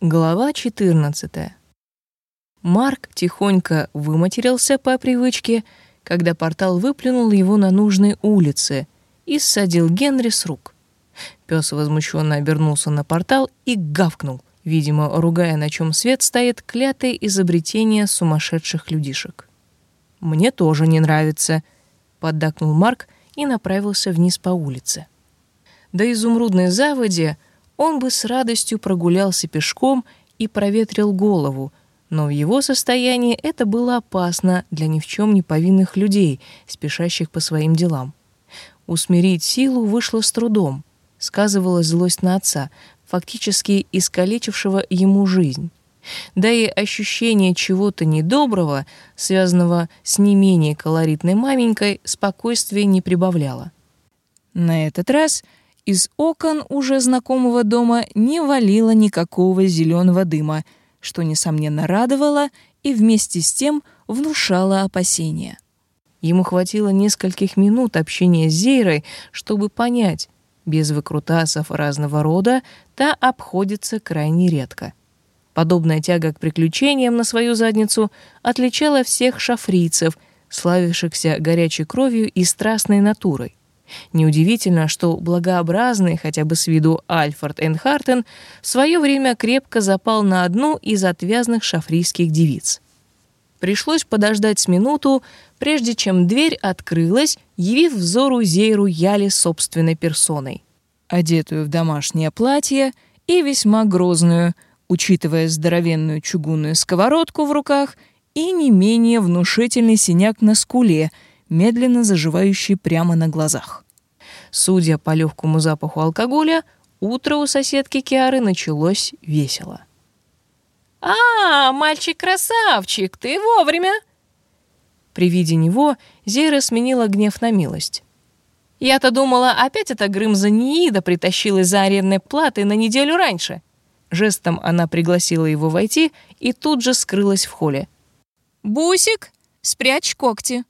Глава 14. Марк тихонько выматерился по привычке, когда портал выплюнул его на нужной улице и ссадил Генри с рук. Пес возмущенно обернулся на портал и гавкнул, видимо, ругая, на чем свет стоит клятое изобретение сумасшедших людишек. «Мне тоже не нравится», — поддакнул Марк и направился вниз по улице. До изумрудной заводи — он бы с радостью прогулялся пешком и проветрил голову, но в его состоянии это было опасно для ни в чем не повинных людей, спешащих по своим делам. Усмирить силу вышло с трудом. Сказывалась злость на отца, фактически искалечившего ему жизнь. Да и ощущение чего-то недоброго, связанного с не менее колоритной маменькой, спокойствия не прибавляло. На этот раз — из окон уже знакомого дома не валило никакого зеленого дыма, что, несомненно, радовало и вместе с тем внушало опасения. Ему хватило нескольких минут общения с Зейрой, чтобы понять, без выкрутасов разного рода та обходится крайне редко. Подобная тяга к приключениям на свою задницу отличала всех шафрийцев, славившихся горячей кровью и страстной натурой. Неудивительно, что благообразный, хотя бы с виду Альфред Энхартен, в свое время крепко запал на одну из отвязных шафрийских девиц. Пришлось подождать с минуту, прежде чем дверь открылась, явив взору Зейру Яли собственной персоной. Одетую в домашнее платье и весьма грозную, учитывая здоровенную чугунную сковородку в руках и не менее внушительный синяк на скуле — медленно заживающий прямо на глазах. Судя по легкому запаху алкоголя, утро у соседки Киары началось весело. «А, мальчик-красавчик, ты вовремя!» При виде него Зейра сменила гнев на милость. «Я-то думала, опять эта Грымза Ниида притащилась за арендной платой на неделю раньше». Жестом она пригласила его войти и тут же скрылась в холле. «Бусик, спрячь когти»,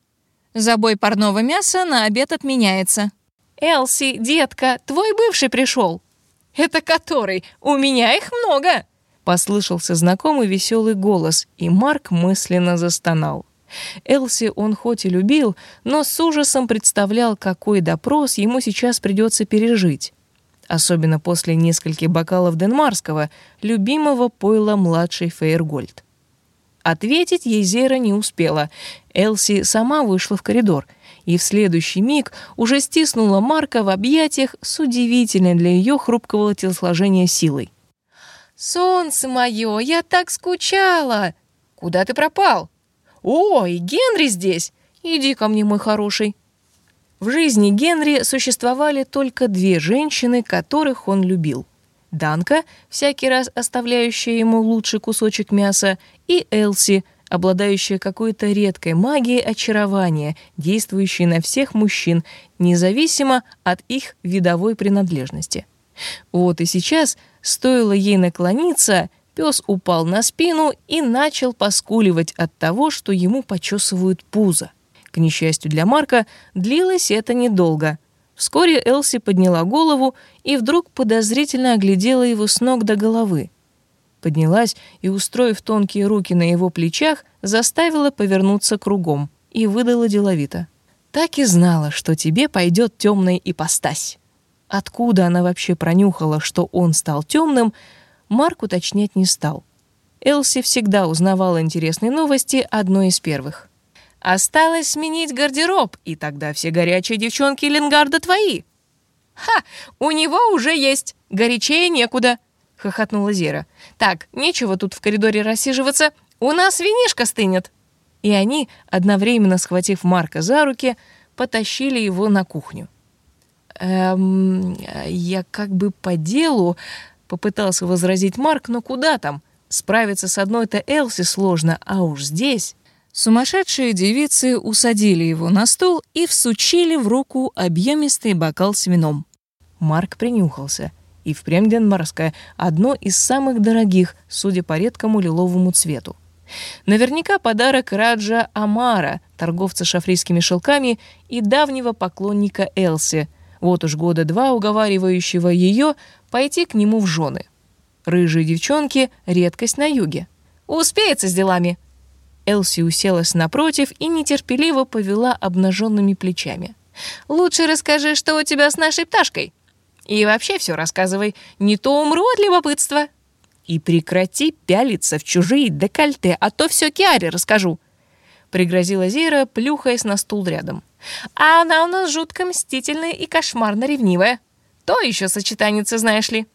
Забой парного мяса на обед отменяется. Элси, детка, твой бывший пришел. Это который? У меня их много. Послышался знакомый веселый голос, и Марк мысленно застонал. Элси он хоть и любил, но с ужасом представлял, какой допрос ему сейчас придется пережить. Особенно после нескольких бокалов денмарского, любимого пойла младшей Фейергольд. Ответить ей Зера не успела. Элси сама вышла в коридор и в следующий миг уже стиснула Марка в объятиях с удивительной для ее хрупкого телосложения силой. «Солнце мое, я так скучала! Куда ты пропал? Ой, Генри здесь! Иди ко мне, мой хороший!» В жизни Генри существовали только две женщины, которых он любил — Данка, всякий раз оставляющая ему лучший кусочек мяса, и Элси, обладающая какой-то редкой магией очарования, действующей на всех мужчин, независимо от их видовой принадлежности. Вот и сейчас, стоило ей наклониться, пес упал на спину и начал поскуливать от того, что ему почесывают пузо. К несчастью для Марка, длилось это недолго — Вскоре Элси подняла голову и вдруг подозрительно оглядела его с ног до головы. Поднялась и, устроив тонкие руки на его плечах, заставила повернуться кругом и выдала деловито. «Так и знала, что тебе пойдет темная ипостась». Откуда она вообще пронюхала, что он стал темным, Марк уточнять не стал. Элси всегда узнавала интересные новости одной из первых. Осталось сменить гардероб, и тогда все горячие девчонки Ленгарда твои. Ха, у него уже есть, горячее некуда, хохотнула Зера. Так, нечего тут в коридоре рассиживаться, у нас винишка стынет. И они, одновременно схватив Марка за руки, потащили его на кухню. «Эм, я как бы по делу...» — попытался возразить Марк, но куда там? Справиться с одной-то Элси сложно, а уж здесь... Сумасшедшие девицы усадили его на стул и всучили в руку объемистый бокал с вином. Марк принюхался. И впрямь денмарское, одно из самых дорогих, судя по редкому лиловому цвету. Наверняка подарок Раджа Амара, торговца шафрийскими шелками и давнего поклонника Элси, вот уж года два уговаривающего ее пойти к нему в жены. Рыжие девчонки — редкость на юге. «Успеется с делами!» Элси уселась напротив и нетерпеливо повела обнаженными плечами. «Лучше расскажи, что у тебя с нашей пташкой. И вообще все рассказывай, не то умру от любопытства». «И прекрати пялиться в чужие декольте, а то все Киаре расскажу», — пригрозила Зира, плюхаясь на стул рядом. «А она у нас жутко мстительная и кошмарно ревнивая. То еще сочетаница, знаешь ли».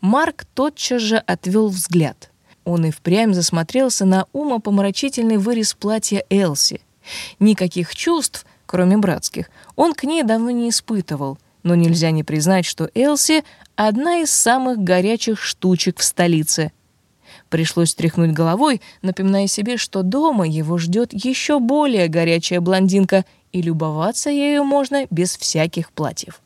Марк тотчас же отвел взгляд. Он и впрямь засмотрелся на умопомрачительный вырез платья Элси. Никаких чувств, кроме братских, он к ней давно не испытывал, но нельзя не признать, что Элси — одна из самых горячих штучек в столице. Пришлось тряхнуть головой, напоминая себе, что дома его ждет еще более горячая блондинка, и любоваться ею можно без всяких платьев.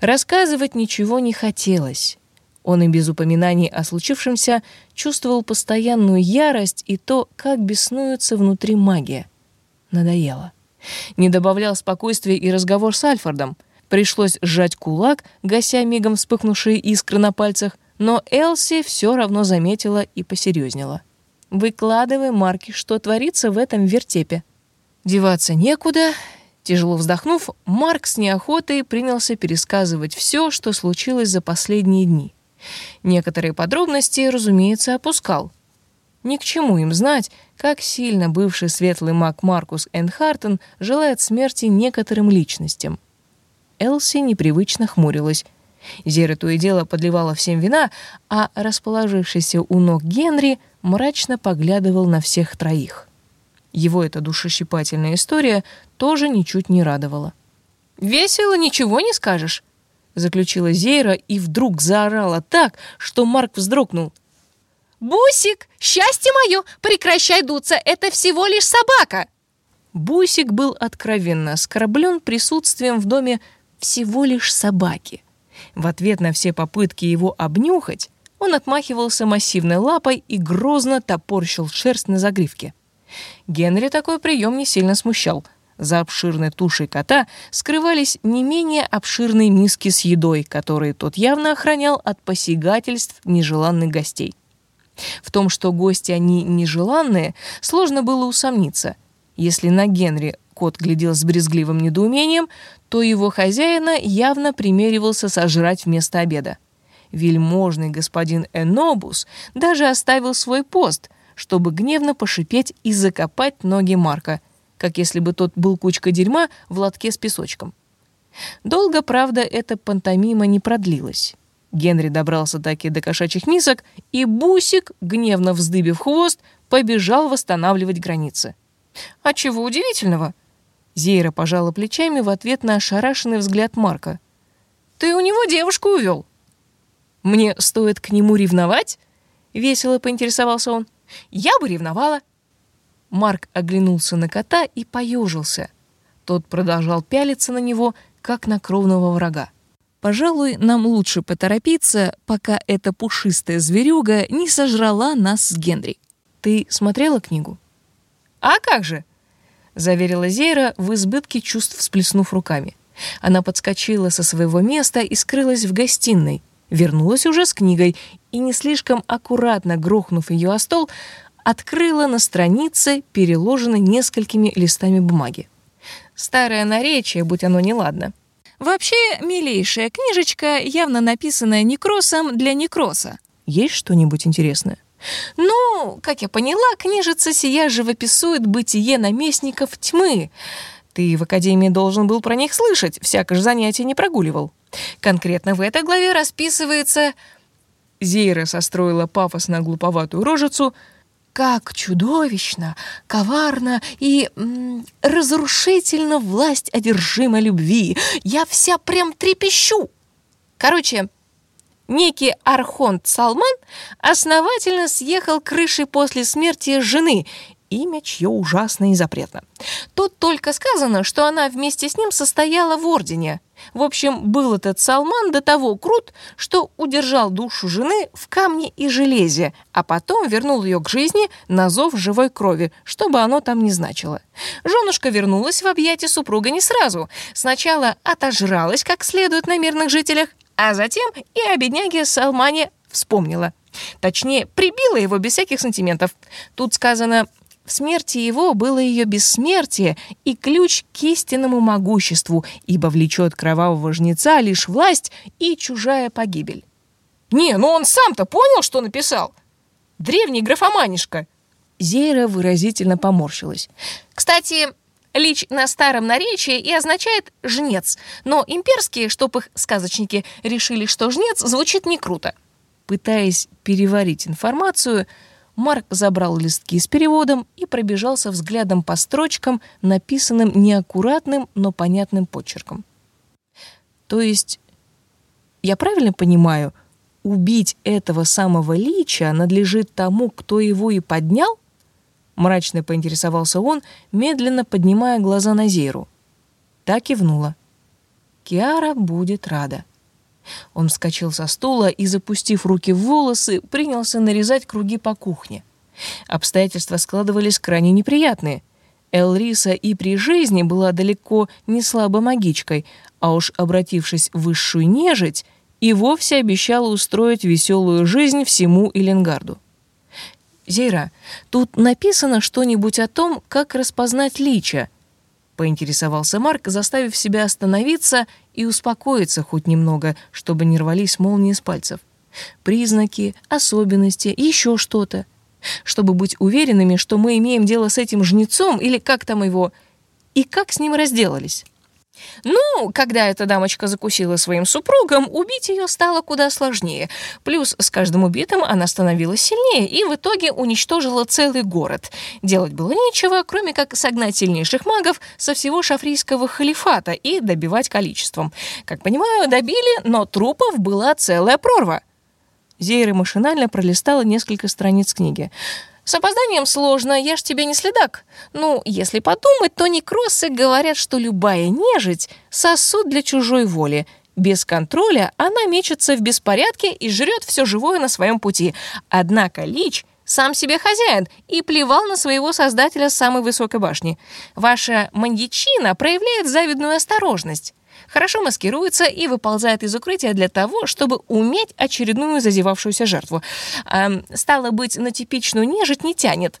Рассказывать ничего не хотелось. Он и без упоминаний о случившемся чувствовал постоянную ярость и то, как беснуется внутри магия. Надоело. Не добавлял спокойствия и разговор с Альфредом. Пришлось сжать кулак, гася мигом вспыхнувшие искры на пальцах, но Элси все равно заметила и посерьезнела. «Выкладывай, Марки, что творится в этом вертепе». Деваться некуда, Тяжело вздохнув, Марк с неохотой принялся пересказывать все, что случилось за последние дни. Некоторые подробности, разумеется, опускал. Ни к чему им знать, как сильно бывший светлый маг Маркус Энхартен желает смерти некоторым личностям. Элси непривычно хмурилась. Зера то и дело подливала всем вина, а расположившийся у ног Генри мрачно поглядывал на всех троих. Его эта душещипательная история тоже ничуть не радовала. «Весело, ничего не скажешь», — заключила Зейра и вдруг заорала так, что Марк вздрогнул. «Бусик, счастье мое, прекращай дуться, это всего лишь собака!» Бусик был откровенно оскорблен присутствием в доме всего лишь собаки. В ответ на все попытки его обнюхать, он отмахивался массивной лапой и грозно топорщил шерсть на загривке. Генри такой прием не сильно смущал. За обширной тушей кота скрывались не менее обширные миски с едой, которые тот явно охранял от посягательств нежеланных гостей. В том, что гости они нежеланные, сложно было усомниться. Если на Генри кот глядел с брезгливым недоумением, то его хозяина явно примеривался сожрать вместо обеда. Вельможный господин Энобус даже оставил свой пост, чтобы гневно пошипеть и закопать ноги Марка, как если бы тот был кучка дерьма в лотке с песочком. Долго, правда, эта пантомима не продлилась. Генри добрался таки до кошачьих мисок, и Бусик, гневно вздыбив хвост, побежал восстанавливать границы. «А чего удивительного?» Зейра пожала плечами в ответ на ошарашенный взгляд Марка. «Ты у него девушку увел». «Мне стоит к нему ревновать?» — весело поинтересовался он. Я бы ревновала. Марк оглянулся на кота и поежился. Тот продолжал пялиться на него, как на кровного врага. Пожалуй, нам лучше поторопиться, пока эта пушистая зверюга не сожрала нас с Генри. Ты смотрела книгу? А как же? заверила Зейра в избытке чувств, всплеснув руками. Она подскочила со своего места и скрылась в гостиной, вернулась уже с книгой и, не слишком аккуратно грохнув ее о стол, открыла на странице, переложенной несколькими листами бумаги. Старое наречие, будь оно неладно. Вообще, милейшая книжечка, явно написанная некросом для некроса. Есть что-нибудь интересное? Ну, как я поняла, книжица сия живописует бытие наместников тьмы. Ты в академии должен был про них слышать, всякое же занятие не прогуливал. Конкретно в этой главе расписывается... Зейра состроила пафосно глуповатую рожицу. Как чудовищно, коварно и разрушительно власть одержима любви. Я вся прям трепещу. Короче, некий Архонт Салман основательно съехал крышей после смерти жены имя чье ужасно и запретно. Тут только сказано, что она вместе с ним состояла в ордене. В общем, был этот Салман до того крут, что удержал душу жены в камне и железе, а потом вернул ее к жизни на зов живой крови, чтобы оно там не значило. Женушка вернулась в объятия супруга не сразу. Сначала отожралась как следует на мирных жителях, а затем и о бедняге Салмане вспомнила. Точнее, прибила его без всяких сантиментов. Тут сказано в смерти его было ее бессмертие и ключ к истинному могуществу, ибо влечет кровавого жнеца лишь власть и чужая погибель. Не, ну он сам-то понял, что написал. Древний графоманишка. Зейра выразительно поморщилась. Кстати, лич на старом наречии и означает «жнец», но имперские, чтоб их сказочники решили, что «жнец» звучит не круто. Пытаясь переварить информацию, Марк забрал листки с переводом и пробежался взглядом по строчкам, написанным неаккуратным, но понятным почерком. То есть, я правильно понимаю, убить этого самого лича надлежит тому, кто его и поднял? Мрачно поинтересовался он, медленно поднимая глаза на Зейру. Так и внула. Киара будет рада. Он вскочил со стула и, запустив руки в волосы, принялся нарезать круги по кухне. Обстоятельства складывались крайне неприятные. Элриса и при жизни была далеко не слабо магичкой, а уж обратившись в высшую нежить, и вовсе обещала устроить веселую жизнь всему Эленгарду. «Зейра, тут написано что-нибудь о том, как распознать лича?» — поинтересовался Марк, заставив себя остановиться и успокоиться хоть немного, чтобы не рвались молнии с пальцев. Признаки, особенности, еще что-то. Чтобы быть уверенными, что мы имеем дело с этим жнецом или как там его, и как с ним разделались. Ну, когда эта дамочка закусила своим супругом, убить ее стало куда сложнее. Плюс с каждым убитым она становилась сильнее и в итоге уничтожила целый город. Делать было нечего, кроме как согнать сильнейших магов со всего шафрийского халифата и добивать количеством. Как понимаю, добили, но трупов была целая прорва. Зейра машинально пролистала несколько страниц книги. С опозданием сложно, я ж тебе не следак. Ну, если подумать, то некроссы говорят, что любая нежить — сосуд для чужой воли. Без контроля она мечется в беспорядке и жрет все живое на своем пути. Однако Лич сам себе хозяин и плевал на своего создателя самой высокой башни. Ваша маньячина проявляет завидную осторожность хорошо маскируется и выползает из укрытия для того, чтобы уметь очередную зазевавшуюся жертву. Эм, стало быть, на типичную нежить не тянет.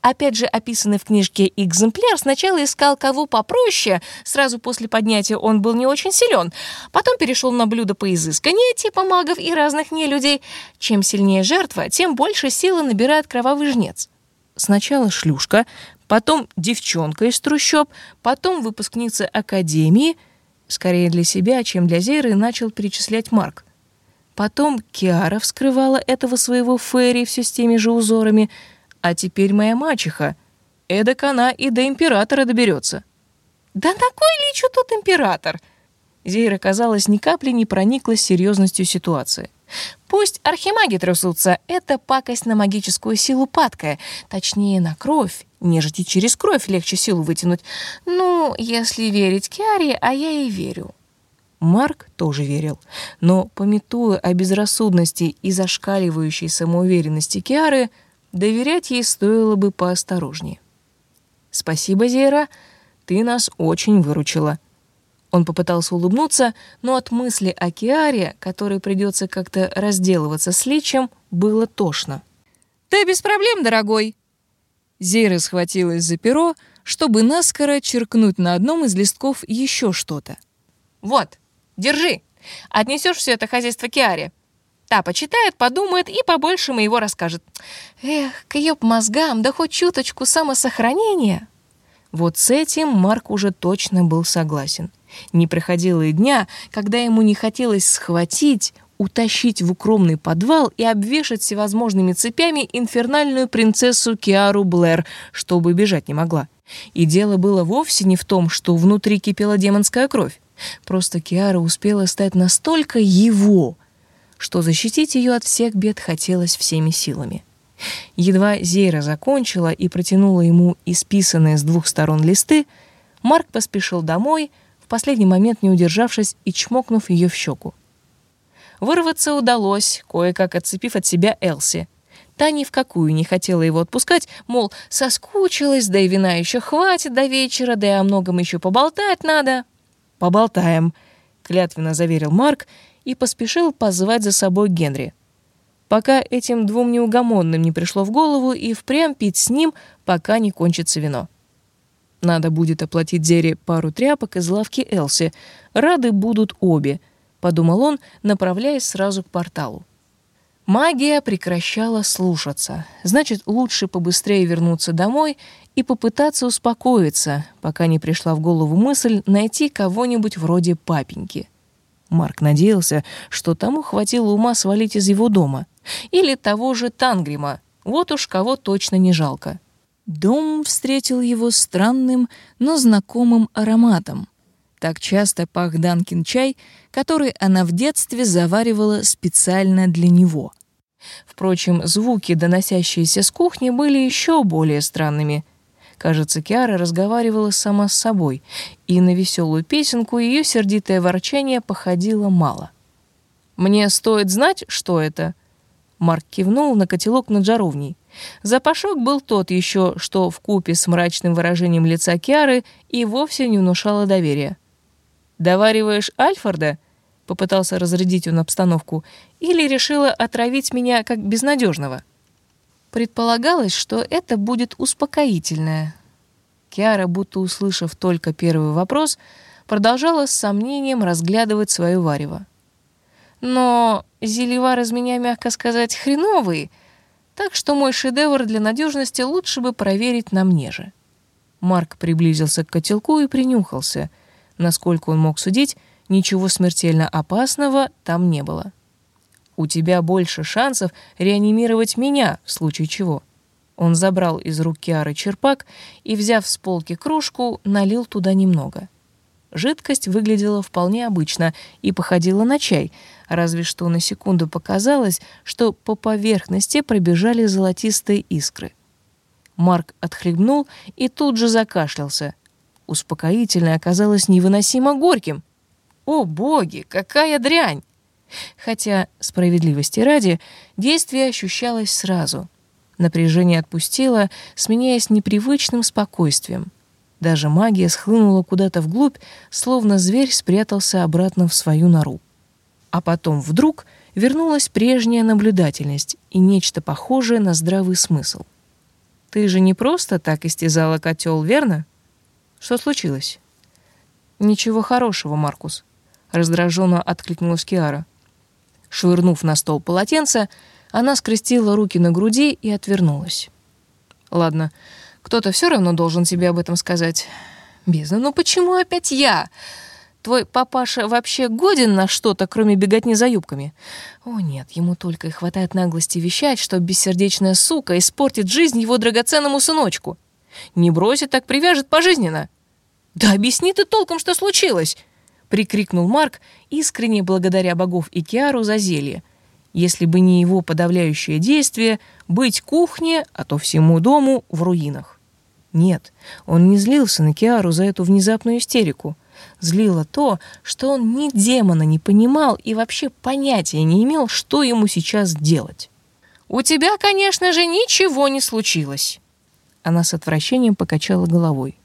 Опять же, описанный в книжке экземпляр сначала искал кого попроще, сразу после поднятия он был не очень силен, потом перешел на блюдо поизысканнее типа магов и разных нелюдей. Чем сильнее жертва, тем больше силы набирает кровавый жнец. Сначала шлюшка, потом девчонка из трущоб, потом выпускница академии — скорее для себя, чем для Зеры, начал перечислять Марк. Потом Киара вскрывала этого своего Ферри все с теми же узорами, а теперь моя мачеха. Эдак она и до императора доберется. «Да на кой личу тут император?» Зейра, казалось, ни капли не прониклась серьезностью ситуации. Пусть архимаги трясутся, это пакость на магическую силу падкая, точнее, на кровь, нежити через кровь легче силу вытянуть. Ну, если верить Киаре, а я и верю. Марк тоже верил, но, пометуя о безрассудности и зашкаливающей самоуверенности Киары, доверять ей стоило бы поосторожнее. «Спасибо, Зейра, ты нас очень выручила», он попытался улыбнуться, но от мысли о Киаре, которой придется как-то разделываться с Личем, было тошно. «Да без проблем, дорогой!» Зейра схватилась за перо, чтобы наскоро черкнуть на одном из листков еще что-то. «Вот, держи. Отнесешь все это хозяйство Киаре. Та почитает, подумает и побольше моего расскажет. Эх, к ее мозгам, да хоть чуточку самосохранения!» Вот с этим Марк уже точно был согласен. Не проходило и дня, когда ему не хотелось схватить, утащить в укромный подвал и обвешать всевозможными цепями инфернальную принцессу Киару Блэр, чтобы бежать не могла. И дело было вовсе не в том, что внутри кипела демонская кровь. Просто Киара успела стать настолько его, что защитить ее от всех бед хотелось всеми силами. Едва Зейра закончила и протянула ему исписанные с двух сторон листы, Марк поспешил домой — в последний момент не удержавшись и чмокнув ее в щеку. Вырваться удалось, кое-как отцепив от себя Элси. Та ни в какую не хотела его отпускать, мол, соскучилась, да и вина еще хватит до вечера, да и о многом еще поболтать надо. «Поболтаем», — клятвенно заверил Марк и поспешил позвать за собой Генри. пока этим двум неугомонным не пришло в голову и впрямь пить с ним, пока не кончится вино. Надо будет оплатить Зере пару тряпок из лавки Элси. Рады будут обе, подумал он, направляясь сразу к порталу. Магия прекращала слушаться. Значит, лучше побыстрее вернуться домой и попытаться успокоиться, пока не пришла в голову мысль найти кого-нибудь вроде папеньки. Марк надеялся, что тому хватило ума свалить из его дома. Или того же Тангрима. Вот уж кого точно не жалко. Дом встретил его странным, но знакомым ароматом. Так часто пах Данкин чай, который она в детстве заваривала специально для него. Впрочем, звуки, доносящиеся с кухни, были еще более странными. Кажется, Киара разговаривала сама с собой, и на веселую песенку ее сердитое ворчание походило мало. «Мне стоит знать, что это?» Марк кивнул на котелок над жаровней. Запашок был тот еще, что в купе с мрачным выражением лица Киары и вовсе не внушало доверия. «Довариваешь Альфорда?» — попытался разрядить он обстановку. «Или решила отравить меня как безнадежного?» Предполагалось, что это будет успокоительное. Киара, будто услышав только первый вопрос, продолжала с сомнением разглядывать свое варево. «Но зелевар из меня, мягко сказать, хреновый», так что мой шедевр для надежности лучше бы проверить на мне же. Марк приблизился к котелку и принюхался. Насколько он мог судить, ничего смертельно опасного там не было. У тебя больше шансов реанимировать меня, в случае чего. Он забрал из рук Киары черпак и, взяв с полки кружку, налил туда немного. Жидкость выглядела вполне обычно и походила на чай, разве что на секунду показалось, что по поверхности пробежали золотистые искры. Марк отхлебнул и тут же закашлялся. Успокоительное оказалось невыносимо горьким. О, боги, какая дрянь! Хотя, справедливости ради, действие ощущалось сразу. Напряжение отпустило, сменяясь непривычным спокойствием. Даже магия схлынула куда-то вглубь, словно зверь спрятался обратно в свою нору. А потом вдруг вернулась прежняя наблюдательность и нечто похожее на здравый смысл. «Ты же не просто так истязала котел, верно? Что случилось?» «Ничего хорошего, Маркус», — раздраженно откликнулась Киара. Швырнув на стол полотенце, она скрестила руки на груди и отвернулась. «Ладно, кто-то все равно должен тебе об этом сказать. Бездна, ну почему опять я? Твой папаша вообще годен на что-то, кроме беготни за юбками? О нет, ему только и хватает наглости вещать, что бессердечная сука испортит жизнь его драгоценному сыночку. Не бросит, так привяжет пожизненно. Да объясни ты толком, что случилось!» — прикрикнул Марк, искренне благодаря богов и Киару за зелье. Если бы не его подавляющее действие, быть кухне, а то всему дому в руинах. Нет, он не злился на Киару за эту внезапную истерику. Злило то, что он ни демона не понимал и вообще понятия не имел, что ему сейчас делать. «У тебя, конечно же, ничего не случилось!» Она с отвращением покачала головой.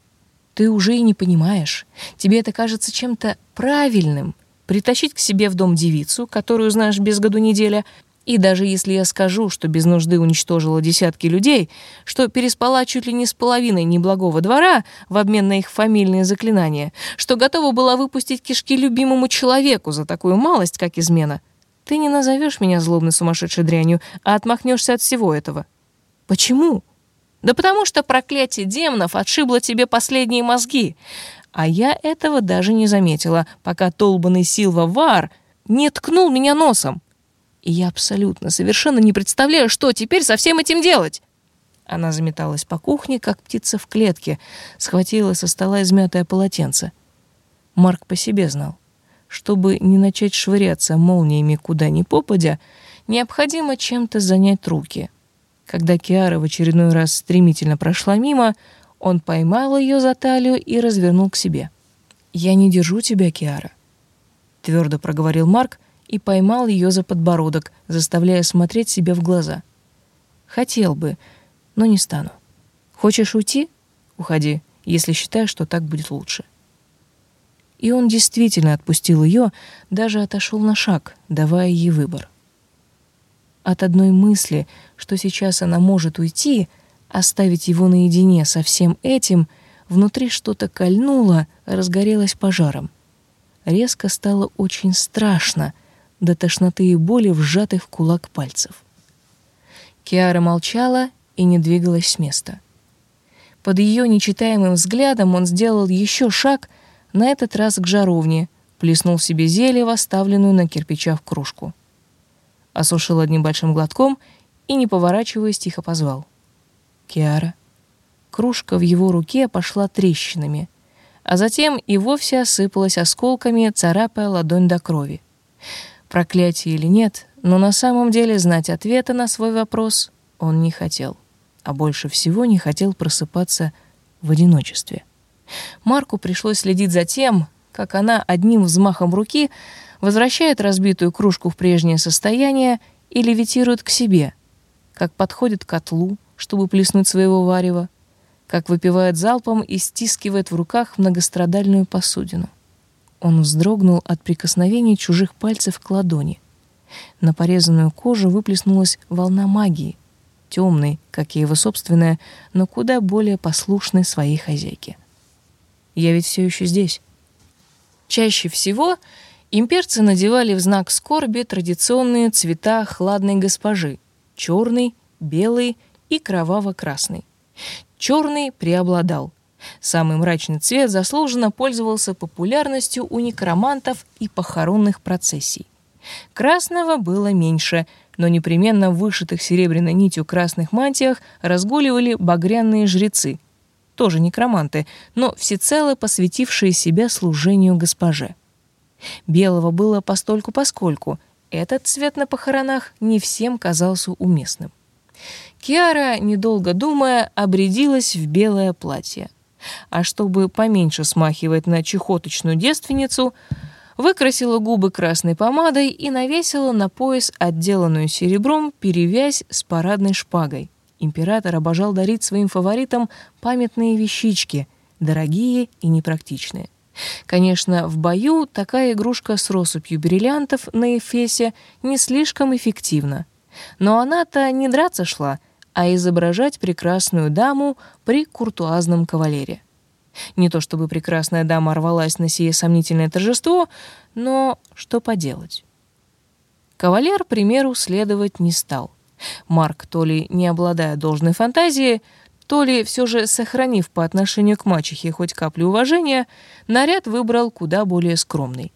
Ты уже и не понимаешь. Тебе это кажется чем-то правильным. Притащить к себе в дом девицу, которую знаешь без году неделя, и даже если я скажу, что без нужды уничтожила десятки людей, что переспала чуть ли не с половиной неблагого двора в обмен на их фамильные заклинания, что готова была выпустить кишки любимому человеку за такую малость, как измена, ты не назовешь меня злобной сумасшедшей дрянью, а отмахнешься от всего этого. Почему? Да потому что проклятие демонов отшибло тебе последние мозги. А я этого даже не заметила, пока толбанный Силва Вар не ткнул меня носом. И я абсолютно, совершенно не представляю, что теперь со всем этим делать. Она заметалась по кухне, как птица в клетке, схватила со стола измятое полотенце. Марк по себе знал. Чтобы не начать швыряться молниями куда ни попадя, необходимо чем-то занять руки — когда Киара в очередной раз стремительно прошла мимо, он поймал ее за талию и развернул к себе. «Я не держу тебя, Киара», — твердо проговорил Марк и поймал ее за подбородок, заставляя смотреть себе в глаза. «Хотел бы, но не стану. Хочешь уйти? Уходи, если считаешь, что так будет лучше». И он действительно отпустил ее, даже отошел на шаг, давая ей выбор. От одной мысли, что сейчас она может уйти, оставить его наедине со всем этим, внутри что-то кольнуло, разгорелось пожаром. Резко стало очень страшно, до тошноты и боли, вжатых в кулак пальцев. Киара молчала и не двигалась с места. Под ее нечитаемым взглядом он сделал еще шаг, на этот раз к жаровне, плеснул себе зелье, оставленную на кирпичах кружку. Осушил одним большим глотком и, не поворачиваясь, тихо позвал. «Киара». Кружка в его руке пошла трещинами, а затем и вовсе осыпалась осколками, царапая ладонь до крови. Проклятие или нет, но на самом деле знать ответа на свой вопрос он не хотел, а больше всего не хотел просыпаться в одиночестве. Марку пришлось следить за тем, как она одним взмахом руки возвращает разбитую кружку в прежнее состояние и левитирует к себе, как подходит к котлу, чтобы плеснуть своего варева, как выпивает залпом и стискивает в руках многострадальную посудину. Он вздрогнул от прикосновений чужих пальцев к ладони. На порезанную кожу выплеснулась волна магии, темной, как и его собственная, но куда более послушной своей хозяйке. «Я ведь все еще здесь», Чаще всего имперцы надевали в знак скорби традиционные цвета хладной госпожи — черный, белый и кроваво-красный. Черный преобладал. Самый мрачный цвет заслуженно пользовался популярностью у некромантов и похоронных процессий. Красного было меньше, но непременно в вышитых серебряной нитью красных мантиях разгуливали багряные жрецы — тоже некроманты, но всецело посвятившие себя служению госпоже. Белого было постольку-поскольку, этот цвет на похоронах не всем казался уместным. Киара, недолго думая, обрядилась в белое платье. А чтобы поменьше смахивать на чехоточную девственницу, выкрасила губы красной помадой и навесила на пояс отделанную серебром перевязь с парадной шпагой. Император обожал дарить своим фаворитам памятные вещички, дорогие и непрактичные. Конечно, в бою такая игрушка с россыпью бриллиантов на эфесе не слишком эффективна. Но она-то не драться шла, а изображать прекрасную даму при куртуазном кавалере. Не то чтобы прекрасная дама рвалась на сие сомнительное торжество, но что поделать. Кавалер примеру следовать не стал — Марк, то ли не обладая должной фантазией, то ли все же сохранив по отношению к мачехе хоть каплю уважения, наряд выбрал куда более скромный.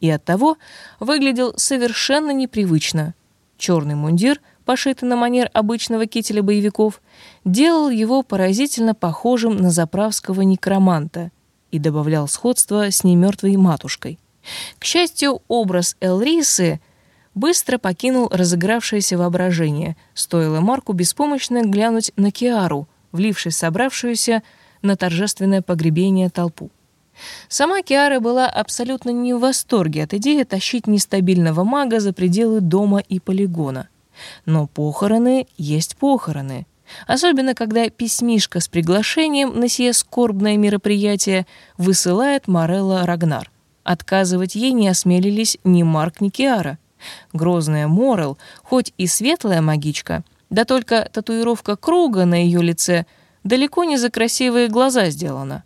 И оттого выглядел совершенно непривычно. Черный мундир, пошитый на манер обычного кителя боевиков, делал его поразительно похожим на заправского некроманта и добавлял сходство с немертвой матушкой. К счастью, образ Элрисы — быстро покинул разыгравшееся воображение, стоило Марку беспомощно глянуть на Киару, влившись собравшуюся на торжественное погребение толпу. Сама Киара была абсолютно не в восторге от идеи тащить нестабильного мага за пределы дома и полигона. Но похороны есть похороны. Особенно, когда письмишка с приглашением на сие скорбное мероприятие высылает Морелла Рагнар. Отказывать ей не осмелились ни Марк, ни Киара — Грозная Морел, хоть и светлая магичка, да только татуировка круга на ее лице далеко не за красивые глаза сделана.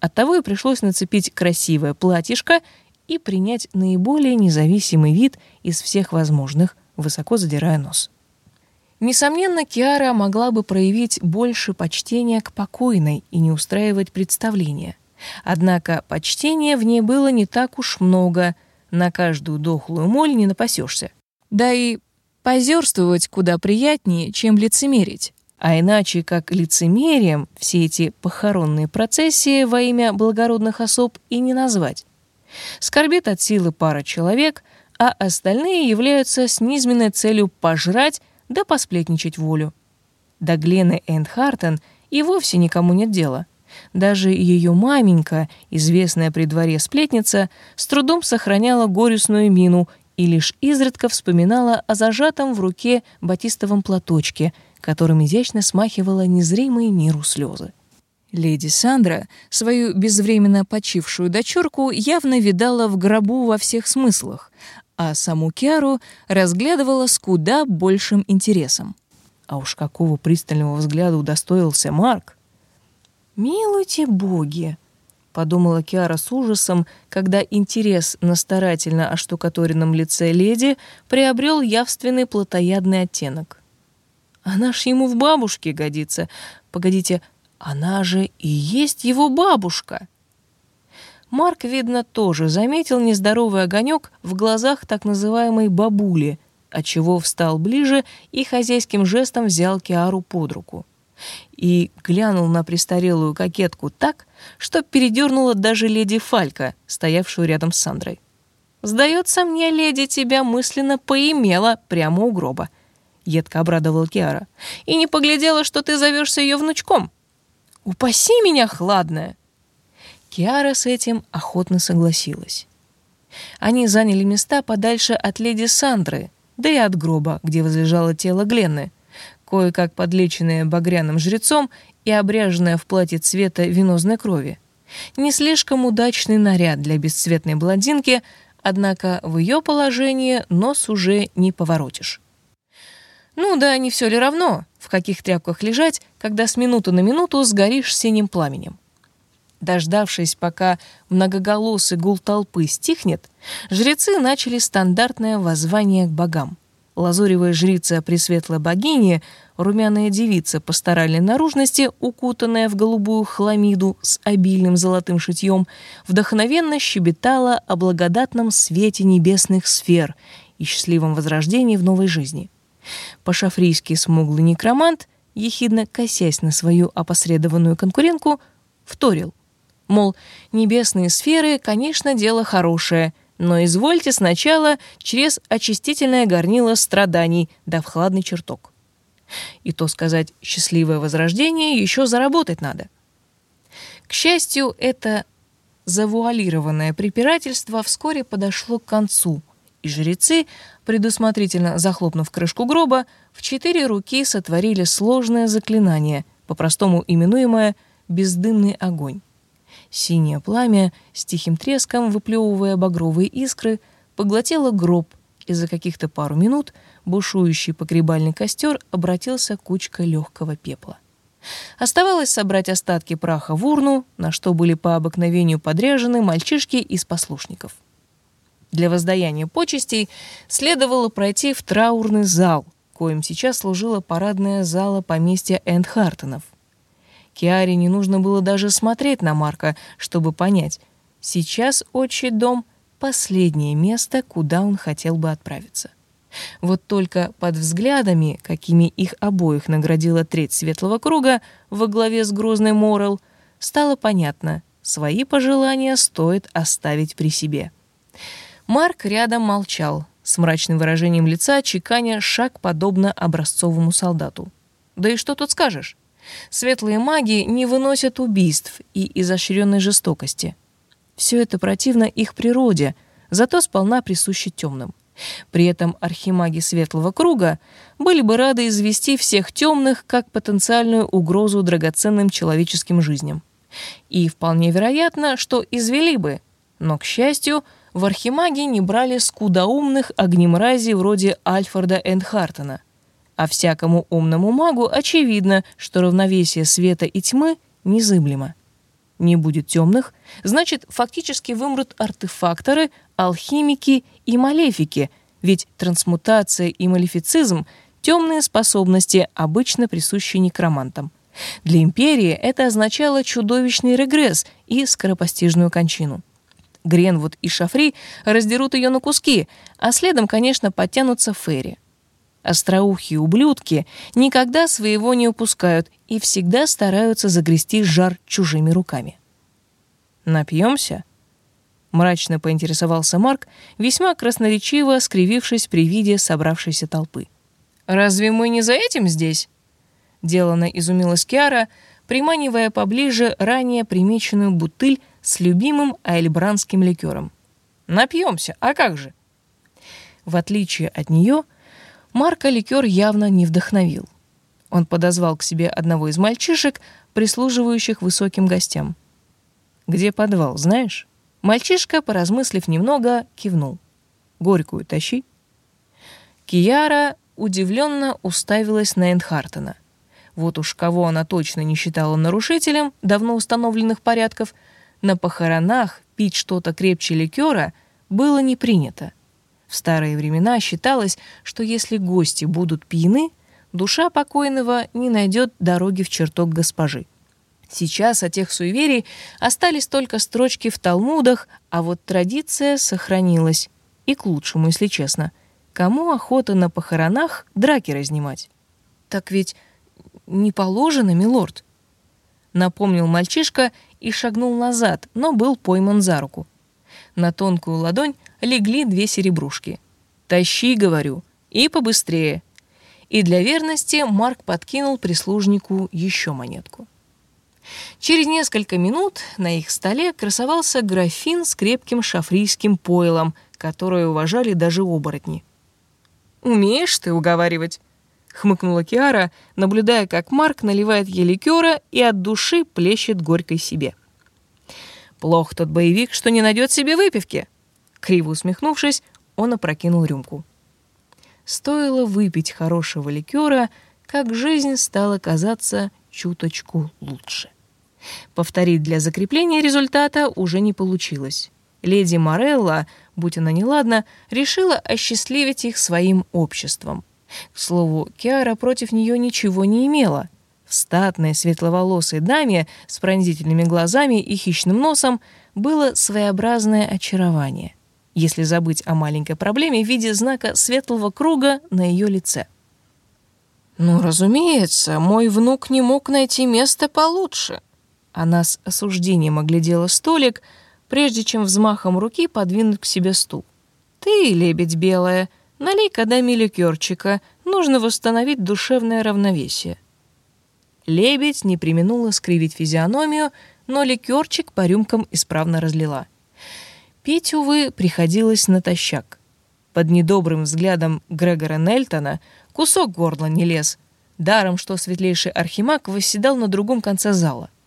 Оттого и пришлось нацепить красивое платьишко и принять наиболее независимый вид из всех возможных, высоко задирая нос. Несомненно, Киара могла бы проявить больше почтения к покойной и не устраивать представления. Однако почтения в ней было не так уж много — на каждую дохлую моль не напасешься. Да и позерствовать куда приятнее, чем лицемерить. А иначе, как лицемерием, все эти похоронные процессии во имя благородных особ и не назвать. Скорбит от силы пара человек, а остальные являются с низменной целью пожрать да посплетничать волю. До Глены Эндхартен и вовсе никому нет дела. Даже ее маменька, известная при дворе сплетница, с трудом сохраняла горестную мину и лишь изредка вспоминала о зажатом в руке батистовом платочке, которым изящно смахивала незримые миру слезы. Леди Сандра свою безвременно почившую дочурку явно видала в гробу во всех смыслах, а саму Киару разглядывала с куда большим интересом. А уж какого пристального взгляда удостоился Марк. «Милуйте боги!» — подумала Киара с ужасом, когда интерес на старательно оштукатуренном лице леди приобрел явственный плотоядный оттенок. «Она ж ему в бабушке годится. Погодите, она же и есть его бабушка!» Марк, видно, тоже заметил нездоровый огонек в глазах так называемой бабули, отчего встал ближе и хозяйским жестом взял Киару под руку. И глянул на престарелую кокетку так, что передернула даже леди Фалька, стоявшую рядом с Сандрой. «Сдается мне, леди, тебя мысленно поимела прямо у гроба», — едко обрадовал Киара. «И не поглядела, что ты зовешься ее внучком. Упаси меня, хладная!» Киара с этим охотно согласилась. Они заняли места подальше от леди Сандры, да и от гроба, где возлежало тело Гленны, кое-как подлеченное багряным жрецом и обряженное в платье цвета венозной крови. Не слишком удачный наряд для бесцветной блондинки, однако в ее положении нос уже не поворотишь. Ну да, не все ли равно, в каких тряпках лежать, когда с минуты на минуту сгоришь синим пламенем. Дождавшись, пока многоголосый гул толпы стихнет, жрецы начали стандартное воззвание к богам. Лазуревая жрица Пресветлой Богини, румяная девица пасторальной наружности, укутанная в голубую хламиду с обильным золотым шитьем, вдохновенно щебетала о благодатном свете небесных сфер и счастливом возрождении в новой жизни. По-шафрийски смуглый некромант, ехидно косясь на свою опосредованную конкурентку, вторил. Мол, небесные сферы, конечно, дело хорошее, но извольте сначала через очистительное горнило страданий да в хладный чертог. И то сказать, счастливое возрождение еще заработать надо. К счастью, это завуалированное препирательство вскоре подошло к концу, и жрецы, предусмотрительно захлопнув крышку гроба, в четыре руки сотворили сложное заклинание, по-простому именуемое «бездымный огонь». Синее пламя, с тихим треском выплевывая багровые искры, поглотило гроб, и за каких-то пару минут бушующий погребальный костер обратился кучкой легкого пепла. Оставалось собрать остатки праха в урну, на что были по обыкновению подряжены мальчишки из послушников. Для воздаяния почестей следовало пройти в траурный зал, коим сейчас служила парадная зала поместья Эндхартенов — Киаре не нужно было даже смотреть на Марка, чтобы понять, сейчас отчий дом — последнее место, куда он хотел бы отправиться. Вот только под взглядами, какими их обоих наградила треть светлого круга во главе с грозной Морел, стало понятно, свои пожелания стоит оставить при себе. Марк рядом молчал, с мрачным выражением лица чеканя шаг подобно образцовому солдату. Да и что тут скажешь? Светлые маги не выносят убийств и изощренной жестокости. Все это противно их природе, зато сполна присуще темным. При этом архимаги Светлого Круга были бы рады извести всех темных как потенциальную угрозу драгоценным человеческим жизням. И вполне вероятно, что извели бы, но, к счастью, в архимаги не брали скудоумных огнемразий вроде Альфорда Эндхартена – а всякому умному магу очевидно, что равновесие света и тьмы незыблемо. Не будет темных, значит, фактически вымрут артефакторы, алхимики и малефики, ведь трансмутация и малефицизм — темные способности, обычно присущие некромантам. Для империи это означало чудовищный регресс и скоропостижную кончину. Гренвуд и Шафри раздерут ее на куски, а следом, конечно, подтянутся Ферри. Остроухие ублюдки никогда своего не упускают и всегда стараются загрести жар чужими руками. «Напьемся?» — мрачно поинтересовался Марк, весьма красноречиво скривившись при виде собравшейся толпы. «Разве мы не за этим здесь?» — делано изумилась Киара, приманивая поближе ранее примеченную бутыль с любимым айльбранским ликером. «Напьемся, а как же?» В отличие от нее — Марка ликер явно не вдохновил. Он подозвал к себе одного из мальчишек, прислуживающих высоким гостям. «Где подвал, знаешь?» Мальчишка, поразмыслив немного, кивнул. Горькую тащи». Кияра удивленно уставилась на Эндхартена. Вот уж кого она точно не считала нарушителем давно установленных порядков, на похоронах пить что-то крепче ликера было не принято. В старые времена считалось, что если гости будут пьяны, душа покойного не найдет дороги в чертог госпожи. Сейчас от тех суеверий остались только строчки в талмудах, а вот традиция сохранилась. И к лучшему, если честно. Кому охота на похоронах драки разнимать? Так ведь не положено, милорд. Напомнил мальчишка и шагнул назад, но был пойман за руку. На тонкую ладонь легли две серебрушки. «Тащи», — говорю, — «и побыстрее». И для верности Марк подкинул прислужнику еще монетку. Через несколько минут на их столе красовался графин с крепким шафрийским пойлом, которое уважали даже оборотни. «Умеешь ты уговаривать?» — хмыкнула Киара, наблюдая, как Марк наливает ей ликера и от души плещет горькой себе. «Плох тот боевик, что не найдет себе выпивки!» Криво усмехнувшись, он опрокинул рюмку. Стоило выпить хорошего ликера, как жизнь стала казаться чуточку лучше. Повторить для закрепления результата уже не получилось. Леди Морелла, будь она неладна, решила осчастливить их своим обществом. К слову, Киара против нее ничего не имела. В статной светловолосой даме с пронзительными глазами и хищным носом было своеобразное очарование, если забыть о маленькой проблеме в виде знака светлого круга на ее лице. «Ну, разумеется, мой внук не мог найти место получше», она с осуждением оглядела столик, прежде чем взмахом руки подвинуть к себе стул. «Ты, лебедь белая, налей-ка даме ликерчика, нужно восстановить душевное равновесие». Лебедь не применула скривить физиономию, но ликерчик по рюмкам исправно разлила. Пить, увы, приходилось натощак. Под недобрым взглядом Грегора Нельтона кусок горла не лез, даром, что светлейший архимаг восседал на другом конце зала —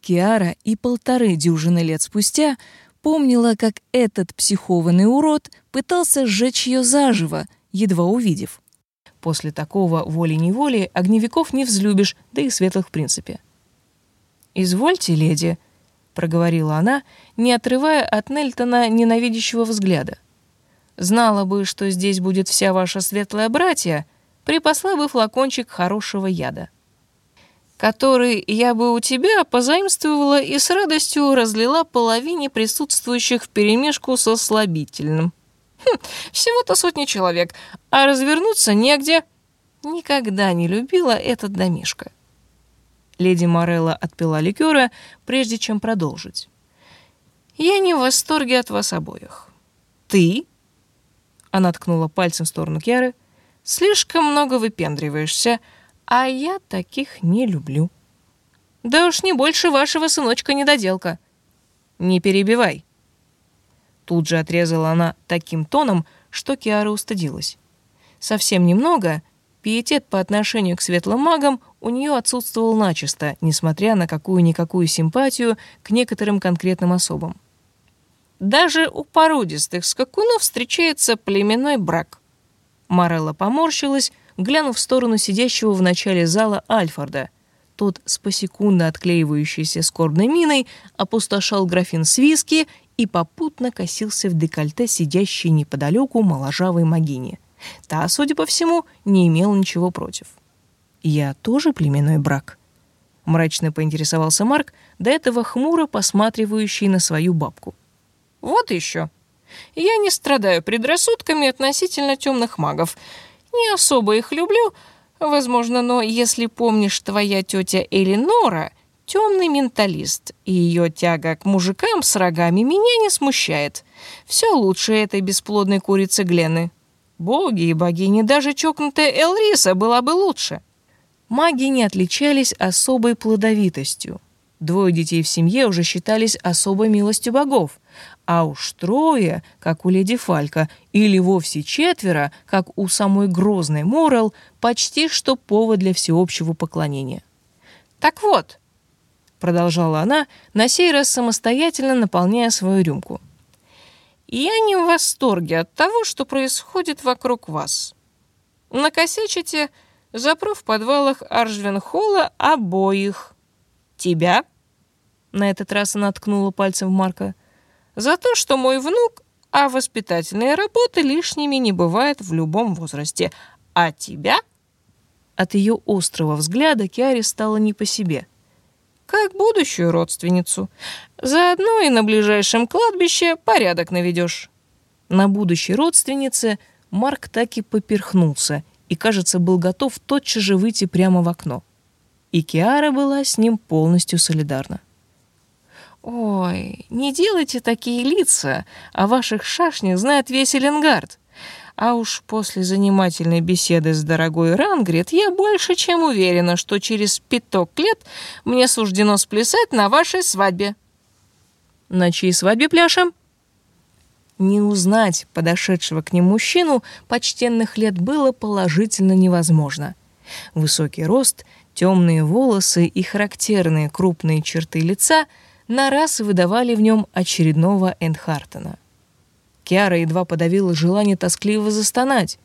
Киара и полторы дюжины лет спустя помнила, как этот психованный урод пытался сжечь ее заживо, едва увидев. После такого волей-неволей огневиков не взлюбишь, да и светлых в принципе. «Извольте, леди», — проговорила она, не отрывая от Нельтона ненавидящего взгляда. «Знала бы, что здесь будет вся ваша светлая братья, припасла бы флакончик хорошего яда» который я бы у тебя позаимствовала и с радостью разлила половине присутствующих в перемешку со слабительным. Хм, всего-то сотни человек, а развернуться негде. Никогда не любила этот домишко. Леди Морелла отпила ликера, прежде чем продолжить. «Я не в восторге от вас обоих. Ты?» Она ткнула пальцем в сторону Киары. «Слишком много выпендриваешься, а я таких не люблю. Да уж не больше вашего сыночка-недоделка. Не перебивай. Тут же отрезала она таким тоном, что Киара устыдилась. Совсем немного, пиетет по отношению к светлым магам у нее отсутствовал начисто, несмотря на какую-никакую симпатию к некоторым конкретным особам. Даже у породистых скакунов встречается племенной брак. Марелла поморщилась, глянув в сторону сидящего в начале зала Альфорда. Тот с посекундно отклеивающейся скорбной миной опустошал графин с виски и попутно косился в декольте сидящей неподалеку моложавой могине. Та, судя по всему, не имела ничего против. «Я тоже племенной брак?» Мрачно поинтересовался Марк, до этого хмуро посматривающий на свою бабку. «Вот еще. Я не страдаю предрассудками относительно темных магов. Не особо их люблю, возможно, но если помнишь, твоя тетя Элинора — темный менталист, и ее тяга к мужикам с рогами меня не смущает. Все лучше этой бесплодной курицы Глены. Боги и богини, даже чокнутая Элриса была бы лучше. Маги не отличались особой плодовитостью. Двое детей в семье уже считались особой милостью богов, а уж трое, как у леди Фалька, или вовсе четверо, как у самой грозной Морел, почти что повод для всеобщего поклонения. «Так вот», — продолжала она, на сей раз самостоятельно наполняя свою рюмку, я не в восторге от того, что происходит вокруг вас. Накосячите, запру в подвалах Аржвенхола обоих. Тебя, на этот раз она ткнула пальцем в Марка, за то, что мой внук, а воспитательные работы лишними не бывает в любом возрасте. А тебя? От ее острого взгляда Киаре стало не по себе. Как будущую родственницу. Заодно и на ближайшем кладбище порядок наведешь. На будущей родственнице Марк так и поперхнулся и, кажется, был готов тотчас же выйти прямо в окно. И Киара была с ним полностью солидарна. «Ой, не делайте такие лица, о ваших шашнях знает весь Эленгард. А уж после занимательной беседы с дорогой Рангрид я больше чем уверена, что через пяток лет мне суждено сплясать на вашей свадьбе». «На чьей свадьбе пляшем?» Не узнать подошедшего к ним мужчину почтенных лет было положительно невозможно. Высокий рост, темные волосы и характерные крупные черты лица — на раз выдавали в нем очередного Эндхартена. Киара едва подавила желание тоскливо застонать.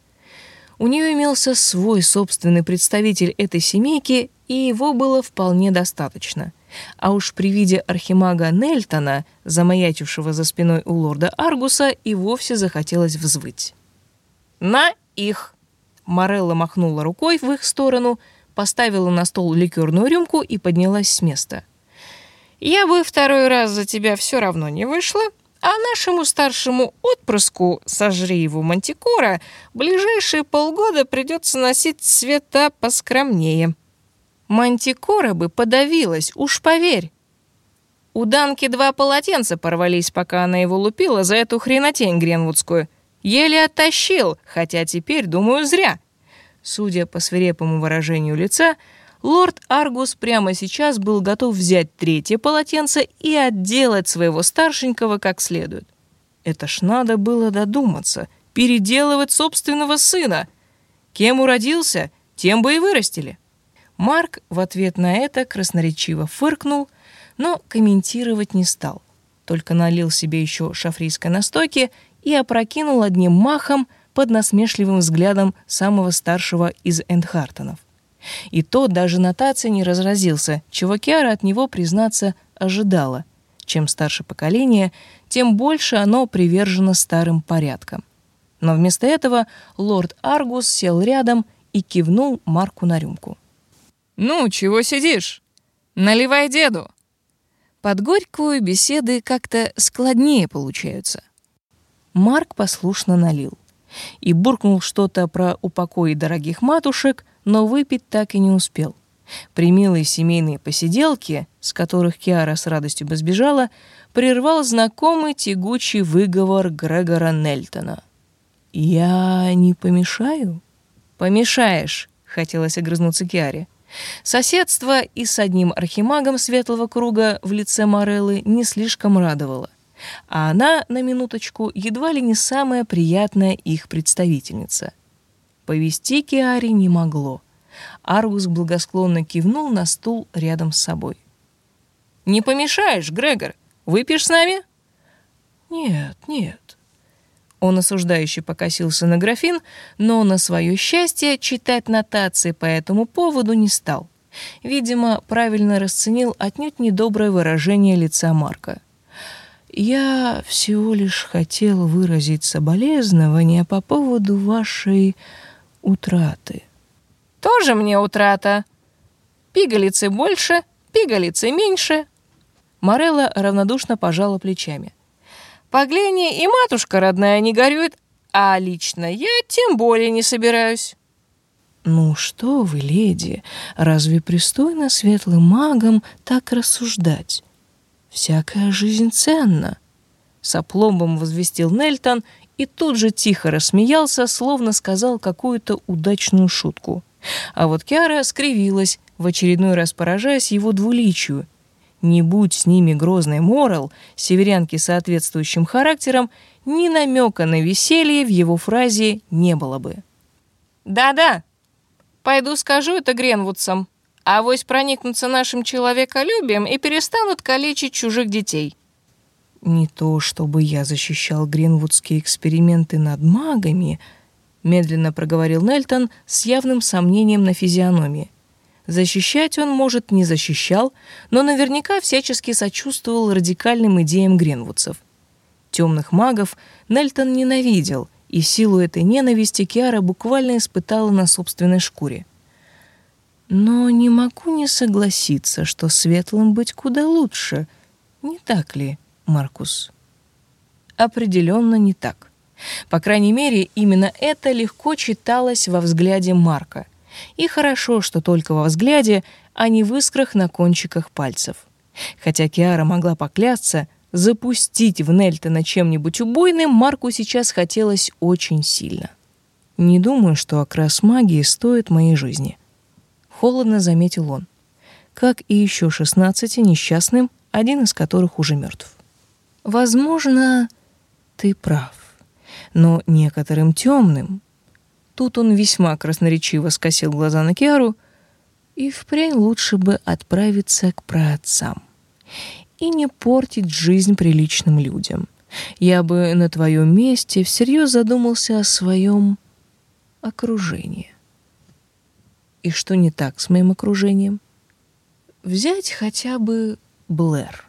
У нее имелся свой собственный представитель этой семейки, и его было вполне достаточно. А уж при виде архимага Нельтона, замаячившего за спиной у лорда Аргуса, и вовсе захотелось взвыть. «На их!» Морелла махнула рукой в их сторону, поставила на стол ликерную рюмку и поднялась с места — я бы второй раз за тебя все равно не вышла, а нашему старшему отпрыску, Сожриеву Мантикора, ближайшие полгода придется носить цвета поскромнее. Мантикора бы подавилась, уж поверь. У Данки два полотенца порвались, пока она его лупила за эту хренотень гренвудскую. Еле оттащил, хотя теперь, думаю, зря. Судя по свирепому выражению лица, лорд Аргус прямо сейчас был готов взять третье полотенце и отделать своего старшенького как следует. Это ж надо было додуматься, переделывать собственного сына. Кем уродился, тем бы и вырастили. Марк в ответ на это красноречиво фыркнул, но комментировать не стал. Только налил себе еще шафрийской настойки и опрокинул одним махом под насмешливым взглядом самого старшего из Эндхартонов. И то даже нотация не разразился, чего Киара от него, признаться, ожидала. Чем старше поколение, тем больше оно привержено старым порядкам. Но вместо этого лорд Аргус сел рядом и кивнул Марку на рюмку. «Ну, чего сидишь? Наливай деду!» Под горькую беседы как-то складнее получаются. Марк послушно налил и буркнул что-то про упокой дорогих матушек, но выпить так и не успел. При милой семейной посиделке, с которых Киара с радостью бы сбежала, прервал знакомый тягучий выговор Грегора Нельтона. «Я не помешаю?» «Помешаешь», — хотелось огрызнуться Киаре. Соседство и с одним архимагом светлого круга в лице Мореллы не слишком радовало а она, на минуточку, едва ли не самая приятная их представительница. Повести Киари не могло. Аргус благосклонно кивнул на стул рядом с собой. «Не помешаешь, Грегор? Выпьешь с нами?» «Нет, нет». Он осуждающе покосился на графин, но на свое счастье читать нотации по этому поводу не стал. Видимо, правильно расценил отнюдь недоброе выражение лица Марка. Я всего лишь хотел выразить соболезнования по поводу вашей утраты. Тоже мне утрата. Пигалицы больше, пигалицы меньше. Морелла равнодушно пожала плечами. Погляни, и матушка родная не горюет, а лично я тем более не собираюсь. «Ну что вы, леди, разве пристойно светлым магам так рассуждать? Всякая жизнь ценна. С возвестил Нельтон и тут же тихо рассмеялся, словно сказал какую-то удачную шутку. А вот Киара скривилась, в очередной раз поражаясь его двуличию. Не будь с ними грозный морал, северянки с соответствующим характером, ни намека на веселье в его фразе не было бы. «Да-да, пойду скажу это Гренвудсам», а вось проникнутся нашим человеколюбием и перестанут калечить чужих детей. Не то, чтобы я защищал гринвудские эксперименты над магами, медленно проговорил Нельтон с явным сомнением на физиономии. Защищать он, может, не защищал, но наверняка всячески сочувствовал радикальным идеям гринвудцев. Темных магов Нельтон ненавидел, и силу этой ненависти Киара буквально испытала на собственной шкуре. Но не могу не согласиться, что светлым быть куда лучше. Не так ли, Маркус? Определенно не так. По крайней мере, именно это легко читалось во взгляде Марка. И хорошо, что только во взгляде, а не в искрах на кончиках пальцев. Хотя Киара могла поклясться, запустить в Нельтона чем-нибудь убойным Марку сейчас хотелось очень сильно. Не думаю, что окрас магии стоит моей жизни холодно заметил он. Как и еще шестнадцати несчастным, один из которых уже мертв. Возможно, ты прав. Но некоторым темным. Тут он весьма красноречиво скосил глаза на Киару, и впрямь лучше бы отправиться к праотцам и не портить жизнь приличным людям. Я бы на твоем месте всерьез задумался о своем окружении. И что не так с моим окружением? Взять хотя бы Блэр.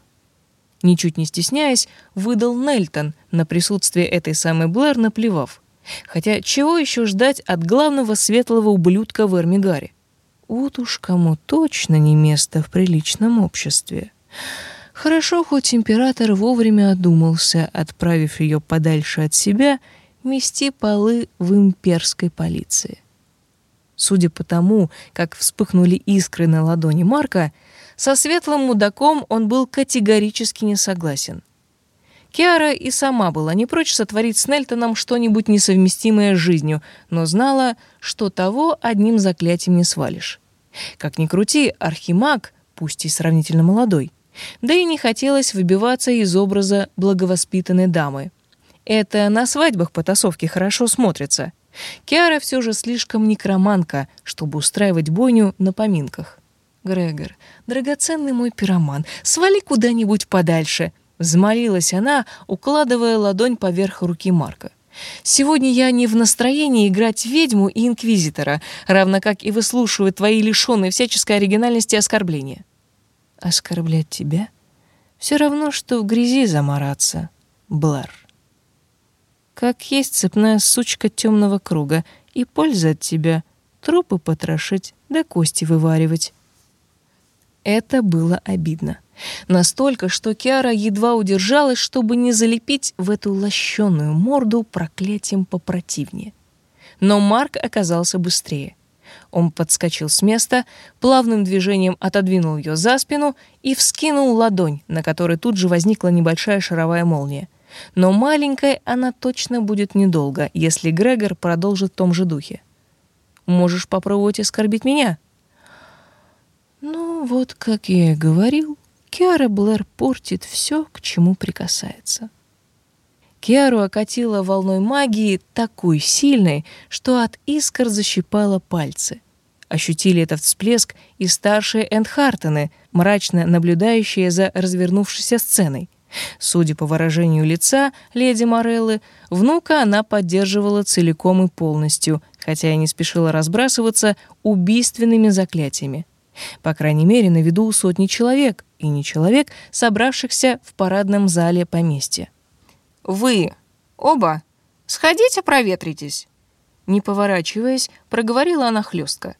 Ничуть не стесняясь, выдал Нельтон на присутствие этой самой Блэр, наплевав. Хотя чего еще ждать от главного светлого ублюдка в Эрмигаре? Вот уж кому точно не место в приличном обществе. Хорошо, хоть император вовремя одумался, отправив ее подальше от себя, мести полы в имперской полиции. Судя по тому, как вспыхнули искры на ладони Марка, со светлым мудаком он был категорически не согласен. Киара и сама была не прочь сотворить с Нельтоном что-нибудь несовместимое с жизнью, но знала, что того одним заклятием не свалишь. Как ни крути, архимаг, пусть и сравнительно молодой, да и не хотелось выбиваться из образа благовоспитанной дамы. Это на свадьбах потасовки хорошо смотрится — Киара все же слишком некроманка, чтобы устраивать бойню на поминках. «Грегор, драгоценный мой пироман, свали куда-нибудь подальше», — взмолилась она, укладывая ладонь поверх руки Марка. «Сегодня я не в настроении играть ведьму и инквизитора, равно как и выслушивать твои лишенные всяческой оригинальности оскорбления». «Оскорблять тебя? Все равно, что в грязи замораться, Блэр» как есть цепная сучка темного круга, и польза от тебя — трупы потрошить да кости вываривать. Это было обидно. Настолько, что Киара едва удержалась, чтобы не залепить в эту лощеную морду проклятием попротивнее. Но Марк оказался быстрее. Он подскочил с места, плавным движением отодвинул ее за спину и вскинул ладонь, на которой тут же возникла небольшая шаровая молния. Но маленькой она точно будет недолго, если Грегор продолжит в том же духе. Можешь попробовать оскорбить меня. Ну, вот как я и говорил, Киара Блэр портит все, к чему прикасается. Киару окатила волной магии такой сильной, что от искр защипала пальцы. Ощутили этот всплеск и старшие Эндхартены, мрачно наблюдающие за развернувшейся сценой. Судя по выражению лица леди Мореллы, внука она поддерживала целиком и полностью, хотя и не спешила разбрасываться убийственными заклятиями. По крайней мере, на виду у сотни человек, и не человек, собравшихся в парадном зале поместья. «Вы оба сходите проветритесь», не поворачиваясь, проговорила она хлестко.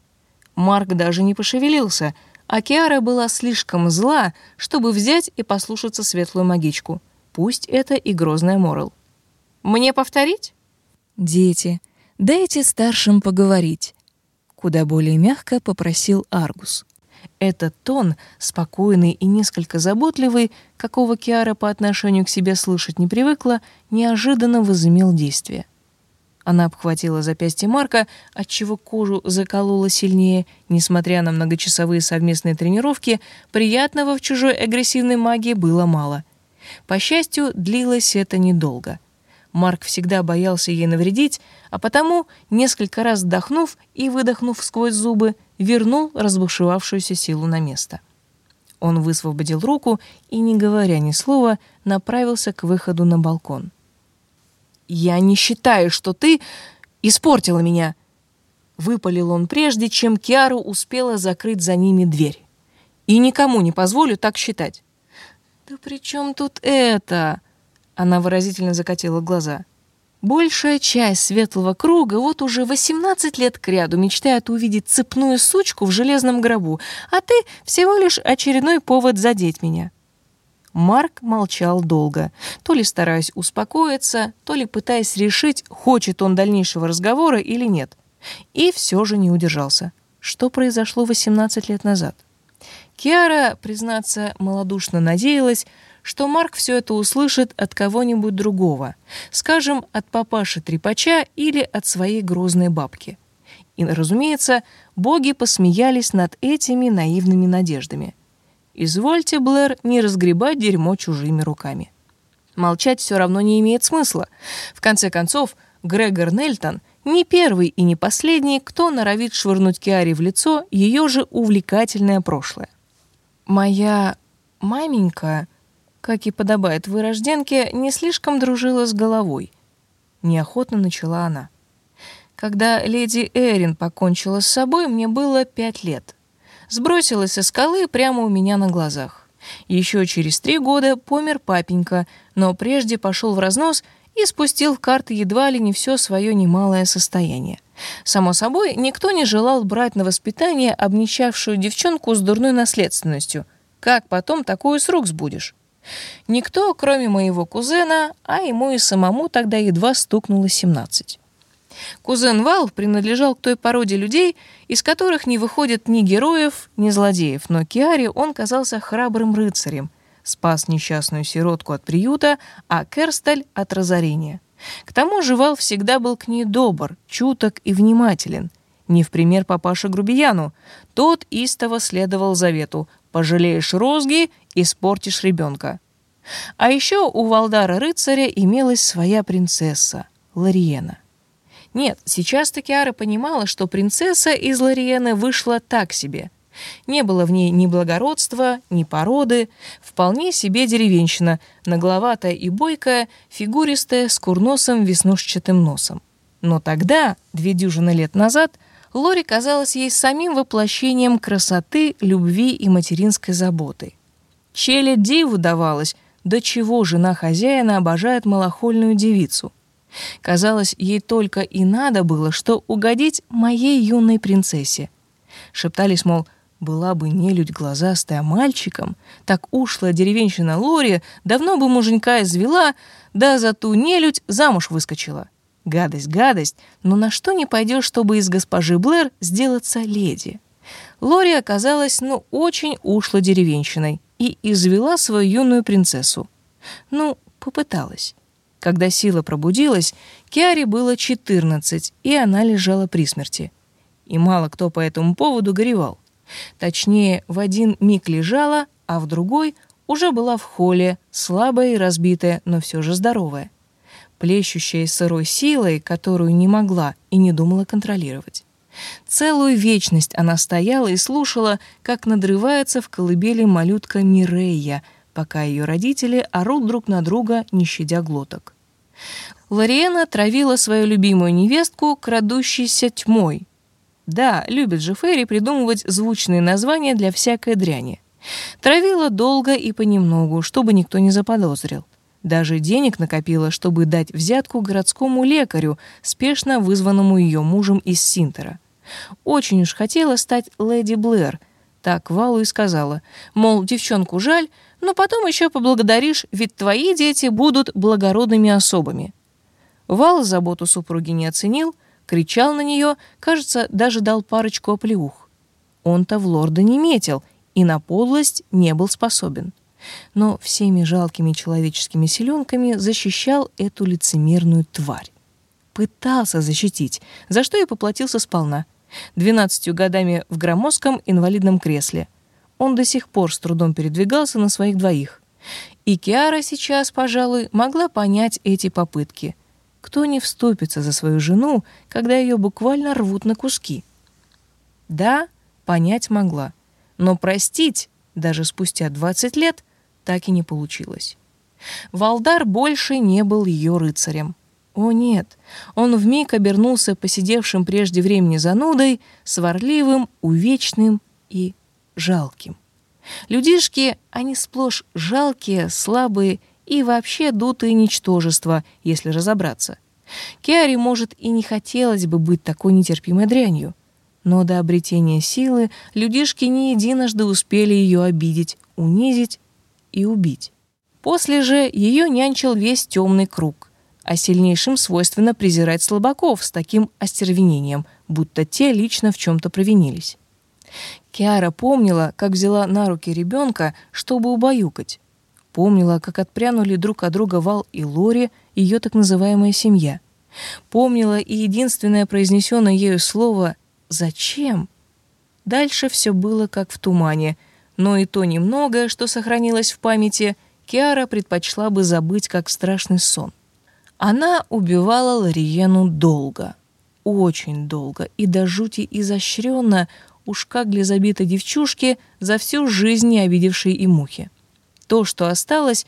Марк даже не пошевелился, а Киара была слишком зла, чтобы взять и послушаться светлую магичку. Пусть это и грозная Морел. «Мне повторить?» «Дети, дайте старшим поговорить», — куда более мягко попросил Аргус. Этот тон, спокойный и несколько заботливый, какого Киара по отношению к себе слышать не привыкла, неожиданно возымел действие. Она обхватила запястье Марка, отчего кожу заколола сильнее. Несмотря на многочасовые совместные тренировки, приятного в чужой агрессивной магии было мало. По счастью, длилось это недолго. Марк всегда боялся ей навредить, а потому, несколько раз вдохнув и выдохнув сквозь зубы, вернул разбушевавшуюся силу на место. Он высвободил руку и, не говоря ни слова, направился к выходу на балкон. «Я не считаю, что ты испортила меня!» Выпалил он прежде, чем Киару успела закрыть за ними дверь. «И никому не позволю так считать». «Да при чем тут это?» Она выразительно закатила глаза. Большая часть светлого круга вот уже 18 лет кряду мечтает увидеть цепную сучку в железном гробу, а ты всего лишь очередной повод задеть меня. Марк молчал долго, то ли стараясь успокоиться, то ли пытаясь решить, хочет он дальнейшего разговора или нет. И все же не удержался. Что произошло 18 лет назад? Киара, признаться, малодушно надеялась, что Марк все это услышит от кого-нибудь другого, скажем, от папаши-трепача или от своей грозной бабки. И, разумеется, боги посмеялись над этими наивными надеждами. Извольте, Блэр, не разгребать дерьмо чужими руками. Молчать все равно не имеет смысла. В конце концов, Грегор Нельтон не первый и не последний, кто норовит швырнуть Киаре в лицо ее же увлекательное прошлое. «Моя маменька», как и подобает вырожденке, не слишком дружила с головой. Неохотно начала она. Когда леди Эрин покончила с собой, мне было пять лет. Сбросилась со скалы прямо у меня на глазах. Еще через три года помер папенька, но прежде пошел в разнос и спустил в карты едва ли не все свое немалое состояние. Само собой, никто не желал брать на воспитание обнищавшую девчонку с дурной наследственностью. Как потом такую с рук сбудешь? Никто, кроме моего кузена, а ему и самому тогда едва стукнуло 17. Кузен Вал принадлежал к той породе людей, из которых не выходит ни героев, ни злодеев, но Киаре он казался храбрым рыцарем, спас несчастную сиротку от приюта, а Керсталь — от разорения. К тому же Вал всегда был к ней добр, чуток и внимателен. Не в пример папаше Грубияну. Тот истово следовал завету «пожалеешь розги испортишь ребенка. А еще у Валдара рыцаря имелась своя принцесса Лариена. Нет, сейчас-то Киара понимала, что принцесса из Лариены вышла так себе. Не было в ней ни благородства, ни породы, вполне себе деревенщина, нагловатая и бойкая, фигуристая, с курносом веснушчатым носом. Но тогда, две дюжины лет назад, Лори казалась ей самим воплощением красоты, любви и материнской заботы. Челе диву давалось, до чего жена хозяина обожает малохольную девицу. Казалось, ей только и надо было, что угодить моей юной принцессе. Шептались, мол, была бы нелюдь глазастая мальчиком, так ушлая деревенщина Лори давно бы муженька извела, да за ту нелюдь замуж выскочила. Гадость, гадость, но на что не пойдешь, чтобы из госпожи Блэр сделаться леди? Лори оказалась, ну, очень ушло деревенщиной и извела свою юную принцессу. Ну, попыталась. Когда сила пробудилась, Киаре было 14, и она лежала при смерти. И мало кто по этому поводу горевал. Точнее, в один миг лежала, а в другой уже была в холле, слабая и разбитая, но все же здоровая. Плещущая сырой силой, которую не могла и не думала контролировать. Целую вечность она стояла и слушала, как надрывается в колыбели малютка Мирея, пока ее родители орут друг на друга, не щадя глоток. Лориена травила свою любимую невестку крадущейся тьмой. Да, любит же Ферри придумывать звучные названия для всякой дряни. Травила долго и понемногу, чтобы никто не заподозрил. Даже денег накопила, чтобы дать взятку городскому лекарю, спешно вызванному ее мужем из Синтера. Очень уж хотела стать леди Блэр. Так Валу и сказала. Мол, девчонку жаль, но потом еще поблагодаришь, ведь твои дети будут благородными особами. Вал заботу супруги не оценил, кричал на нее, кажется, даже дал парочку оплеух. Он-то в лорда не метил и на подлость не был способен. Но всеми жалкими человеческими силенками защищал эту лицемерную тварь. Пытался защитить, за что и поплатился сполна. Двенадцатью годами в громоздком инвалидном кресле. Он до сих пор с трудом передвигался на своих двоих. И Киара сейчас, пожалуй, могла понять эти попытки. Кто не вступится за свою жену, когда ее буквально рвут на куски? Да, понять могла. Но простить даже спустя 20 лет, так и не получилось. Валдар больше не был ее рыцарем. О нет, он вмиг обернулся посидевшим прежде времени занудой, сварливым, увечным и жалким. Людишки, они сплошь жалкие, слабые и вообще дутые ничтожества, если разобраться. Киаре, может, и не хотелось бы быть такой нетерпимой дрянью, но до обретения силы людишки не единожды успели ее обидеть, унизить и убить. После же ее нянчил весь темный круг, а сильнейшим свойственно презирать слабаков с таким остервенением, будто те лично в чем-то провинились. Киара помнила, как взяла на руки ребенка, чтобы убаюкать. Помнила, как отпрянули друг от друга Вал и Лори, ее так называемая семья. Помнила и единственное произнесенное ею слово «Зачем?». Дальше все было как в тумане, но и то немногое, что сохранилось в памяти, Киара предпочла бы забыть как страшный сон. Она убивала Лориену долго, очень долго и до жути изощренно, уж как для забитой девчушки, за всю жизнь не обидевшей и мухи. То, что осталось,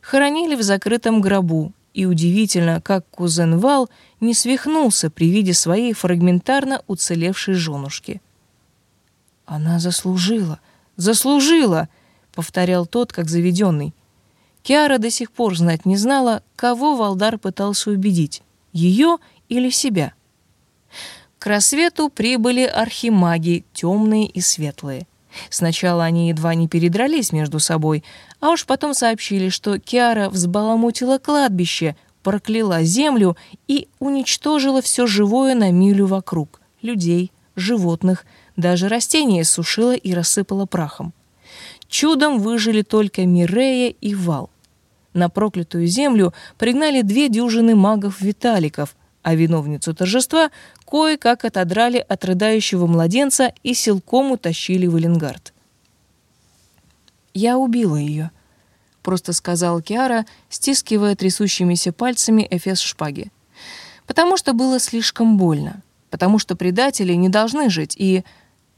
хоронили в закрытом гробу, и удивительно, как кузен Вал не свихнулся при виде своей фрагментарно уцелевшей женушки. «Она заслужила, заслужила!» — повторял тот, как заведенный. Киара до сих пор знать не знала, кого Валдар пытался убедить — ее или себя. К рассвету прибыли архимаги, темные и светлые. Сначала они едва не передрались между собой, а уж потом сообщили, что Киара взбаламутила кладбище, прокляла землю и уничтожила все живое на милю вокруг — людей, животных, даже растения сушила и рассыпала прахом. Чудом выжили только Мирея и Вал. На проклятую землю пригнали две дюжины магов-виталиков, а виновницу торжества кое-как отодрали от рыдающего младенца и силком утащили в Эленгард. «Я убила ее», — просто сказал Киара, стискивая трясущимися пальцами эфес шпаги. «Потому что было слишком больно, потому что предатели не должны жить, и...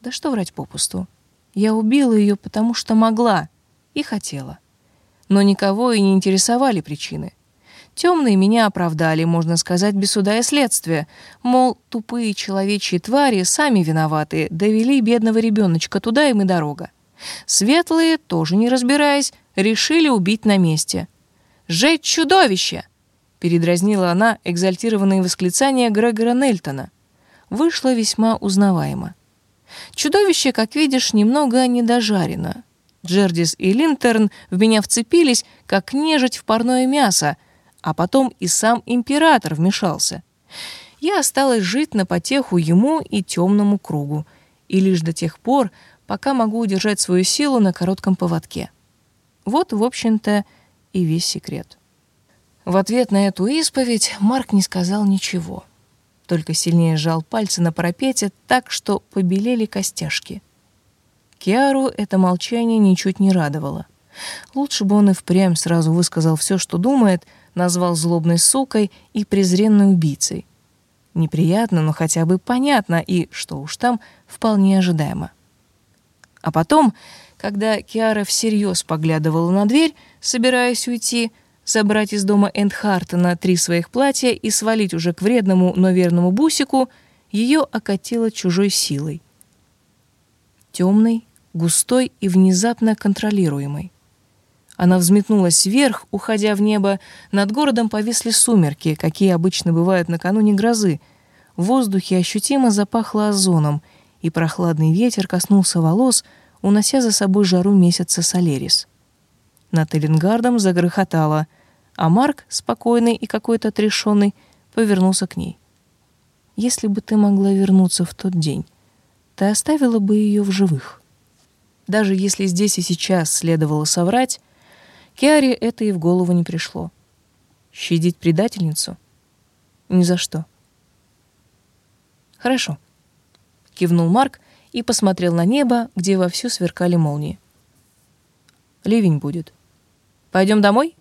Да что врать попусту. Я убила ее, потому что могла и хотела» но никого и не интересовали причины. Темные меня оправдали, можно сказать, без суда и следствия. Мол, тупые человечьи твари сами виноваты, довели бедного ребеночка, туда им и дорога. Светлые, тоже не разбираясь, решили убить на месте. «Жечь чудовище!» — передразнила она экзальтированные восклицания Грегора Нельтона. Вышло весьма узнаваемо. Чудовище, как видишь, немного недожарено. Джердис и Линтерн в меня вцепились, как нежить в парное мясо, а потом и сам император вмешался. Я осталась жить на потеху ему и темному кругу, и лишь до тех пор, пока могу удержать свою силу на коротком поводке. Вот, в общем-то, и весь секрет. В ответ на эту исповедь Марк не сказал ничего, только сильнее сжал пальцы на парапете так, что побелели костяшки — Киару это молчание ничуть не радовало. Лучше бы он и впрямь сразу высказал все, что думает, назвал злобной сукой и презренной убийцей. Неприятно, но хотя бы понятно и, что уж там, вполне ожидаемо. А потом, когда Киара всерьез поглядывала на дверь, собираясь уйти, забрать из дома Эндхартена три своих платья и свалить уже к вредному, но верному бусику, ее окатило чужой силой. Темной, густой и внезапно контролируемой. Она взметнулась вверх, уходя в небо. Над городом повисли сумерки, какие обычно бывают накануне грозы. В воздухе ощутимо запахло озоном, и прохладный ветер коснулся волос, унося за собой жару месяца Солерис. Над Эллингардом загрохотало, а Марк, спокойный и какой-то отрешенный, повернулся к ней. «Если бы ты могла вернуться в тот день, ты оставила бы ее в живых?» Даже если здесь и сейчас следовало соврать, Киаре это и в голову не пришло. Щадить предательницу? Ни за что. Хорошо. Кивнул Марк и посмотрел на небо, где вовсю сверкали молнии. Ливень будет. Пойдем домой?